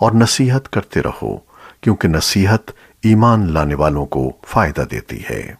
اور نصیحت کرتے رہو کیونکہ نصیحت ایمان لانے والوں کو فائدہ دیتی ہے۔